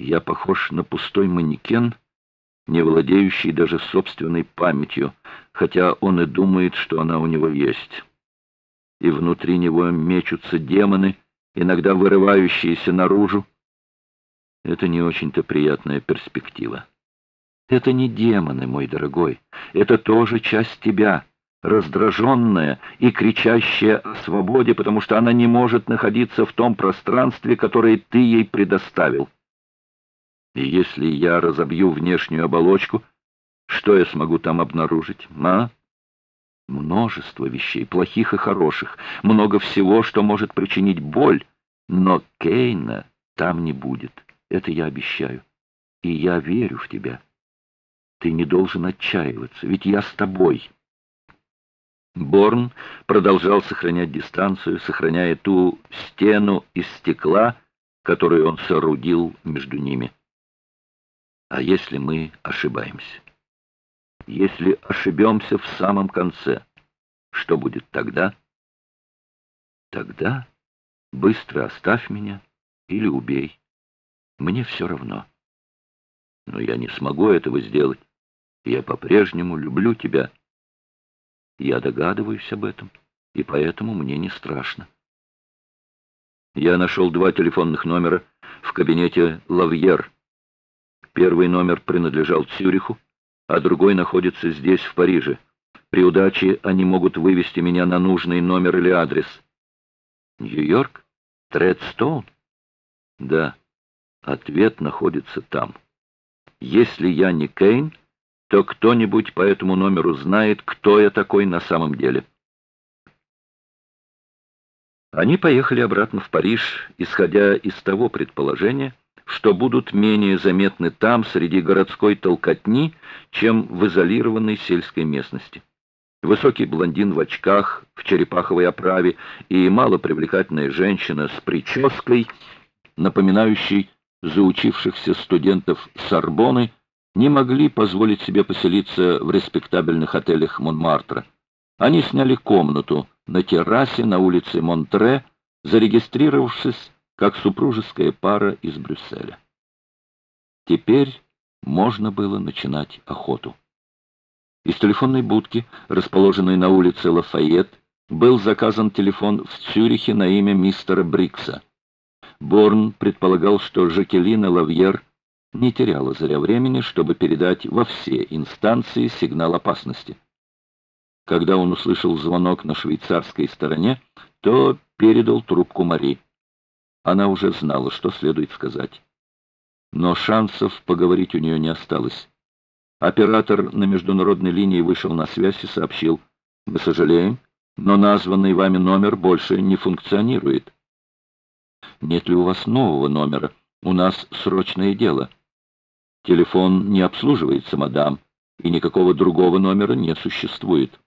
Я похож на пустой манекен, не владеющий даже собственной памятью, хотя он и думает, что она у него есть. И внутри него мечутся демоны, иногда вырывающиеся наружу. Это не очень-то приятная перспектива. Это не демоны, мой дорогой, это тоже часть тебя, раздраженная и кричащая о свободе, потому что она не может находиться в том пространстве, которое ты ей предоставил. И если я разобью внешнюю оболочку, что я смогу там обнаружить, а? Множество вещей, плохих и хороших, много всего, что может причинить боль, но Кейна там не будет, это я обещаю. И я верю в тебя. Ты не должен отчаиваться, ведь я с тобой. Борн продолжал сохранять дистанцию, сохраняя ту стену из стекла, которую он соорудил между ними. А если мы ошибаемся? Если ошибемся в самом конце, что будет тогда? Тогда быстро оставь меня или убей. Мне все равно. Но я не смогу этого сделать. Я по-прежнему люблю тебя. Я догадываюсь об этом, и поэтому мне не страшно. Я нашел два телефонных номера в кабинете Лавьер. Первый номер принадлежал Цюриху, а другой находится здесь, в Париже. При удаче они могут вывести меня на нужный номер или адрес. Нью-Йорк? Тредстоун? Да, ответ находится там. Если я не Кейн, то кто-нибудь по этому номеру знает, кто я такой на самом деле. Они поехали обратно в Париж, исходя из того предположения, что будут менее заметны там, среди городской толкотни, чем в изолированной сельской местности. Высокий блондин в очках, в черепаховой оправе и малопривлекательная женщина с прической, напоминающей заучившихся студентов Сорбоны, не могли позволить себе поселиться в респектабельных отелях Монмартра. Они сняли комнату на террасе на улице Монтре, зарегистрировавшись как супружеская пара из Брюсселя. Теперь можно было начинать охоту. Из телефонной будки, расположенной на улице Лафайет, был заказан телефон в Цюрихе на имя мистера Брикса. Борн предполагал, что Жакелина Лавьер не теряла зря времени, чтобы передать во все инстанции сигнал опасности. Когда он услышал звонок на швейцарской стороне, то передал трубку Мари. Она уже знала, что следует сказать. Но шансов поговорить у нее не осталось. Оператор на международной линии вышел на связь и сообщил, «Мы сожалеем, но названный вами номер больше не функционирует». «Нет ли у вас нового номера? У нас срочное дело». «Телефон не обслуживается, мадам, и никакого другого номера не существует».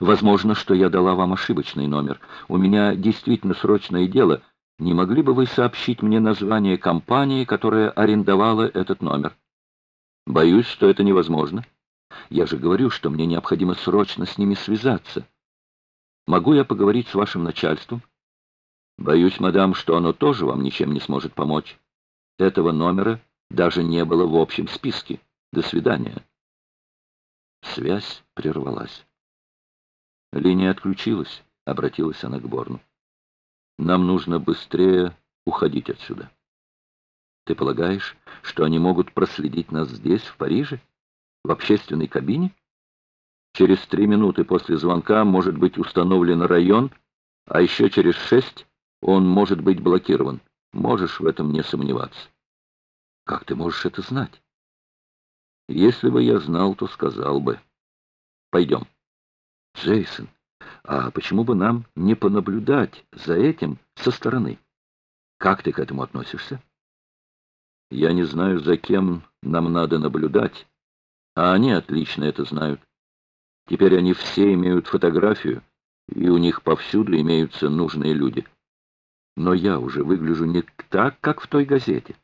«Возможно, что я дала вам ошибочный номер. У меня действительно срочное дело». Не могли бы вы сообщить мне название компании, которая арендовала этот номер? Боюсь, что это невозможно. Я же говорю, что мне необходимо срочно с ними связаться. Могу я поговорить с вашим начальством? Боюсь, мадам, что оно тоже вам ничем не сможет помочь. Этого номера даже не было в общем списке. До свидания. Связь прервалась. Линия отключилась, обратилась она к Борну. Нам нужно быстрее уходить отсюда. Ты полагаешь, что они могут проследить нас здесь, в Париже? В общественной кабине? Через три минуты после звонка может быть установлен район, а еще через шесть он может быть блокирован. Можешь в этом не сомневаться. Как ты можешь это знать? Если бы я знал, то сказал бы. Пойдем. Джейсон, а почему бы нам не понаблюдать за этим со стороны? Как ты к этому относишься? Я не знаю, за кем нам надо наблюдать, а они отлично это знают. Теперь они все имеют фотографию, и у них повсюду имеются нужные люди. Но я уже выгляжу не так, как в той газете.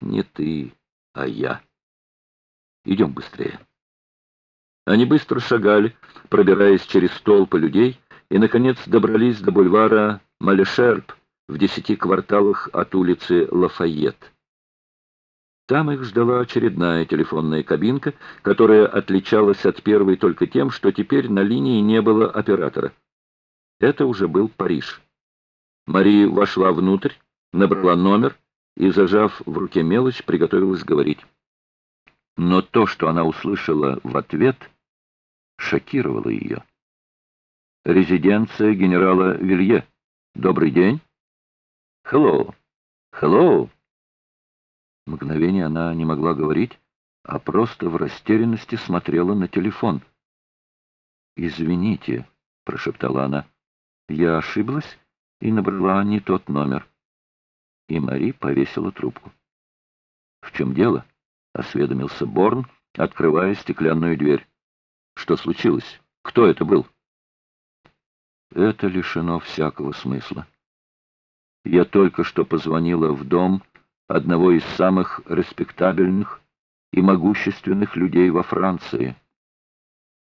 Не ты, а я. Идем быстрее. Они быстро шагали, пробираясь через толпы людей, и, наконец, добрались до бульвара Малешерб в десяти кварталах от улицы Лафайет. Там их ждала очередная телефонная кабинка, которая отличалась от первой только тем, что теперь на линии не было оператора. Это уже был Париж. Мари вошла внутрь, набрала номер и, зажав в руке мелочь, приготовилась говорить. Но то, что она услышала в ответ, шокировало ее. «Резиденция генерала Вилье. Добрый день». «Hello. Hello». Мгновение она не могла говорить, а просто в растерянности смотрела на телефон. «Извините», — прошептала она, — «я ошиблась и набрала не тот номер». И Мари повесила трубку. «В чем дело?» — осведомился Борн, открывая стеклянную дверь. «Что случилось? Кто это был?» «Это лишено всякого смысла. Я только что позвонила в дом одного из самых респектабельных и могущественных людей во Франции —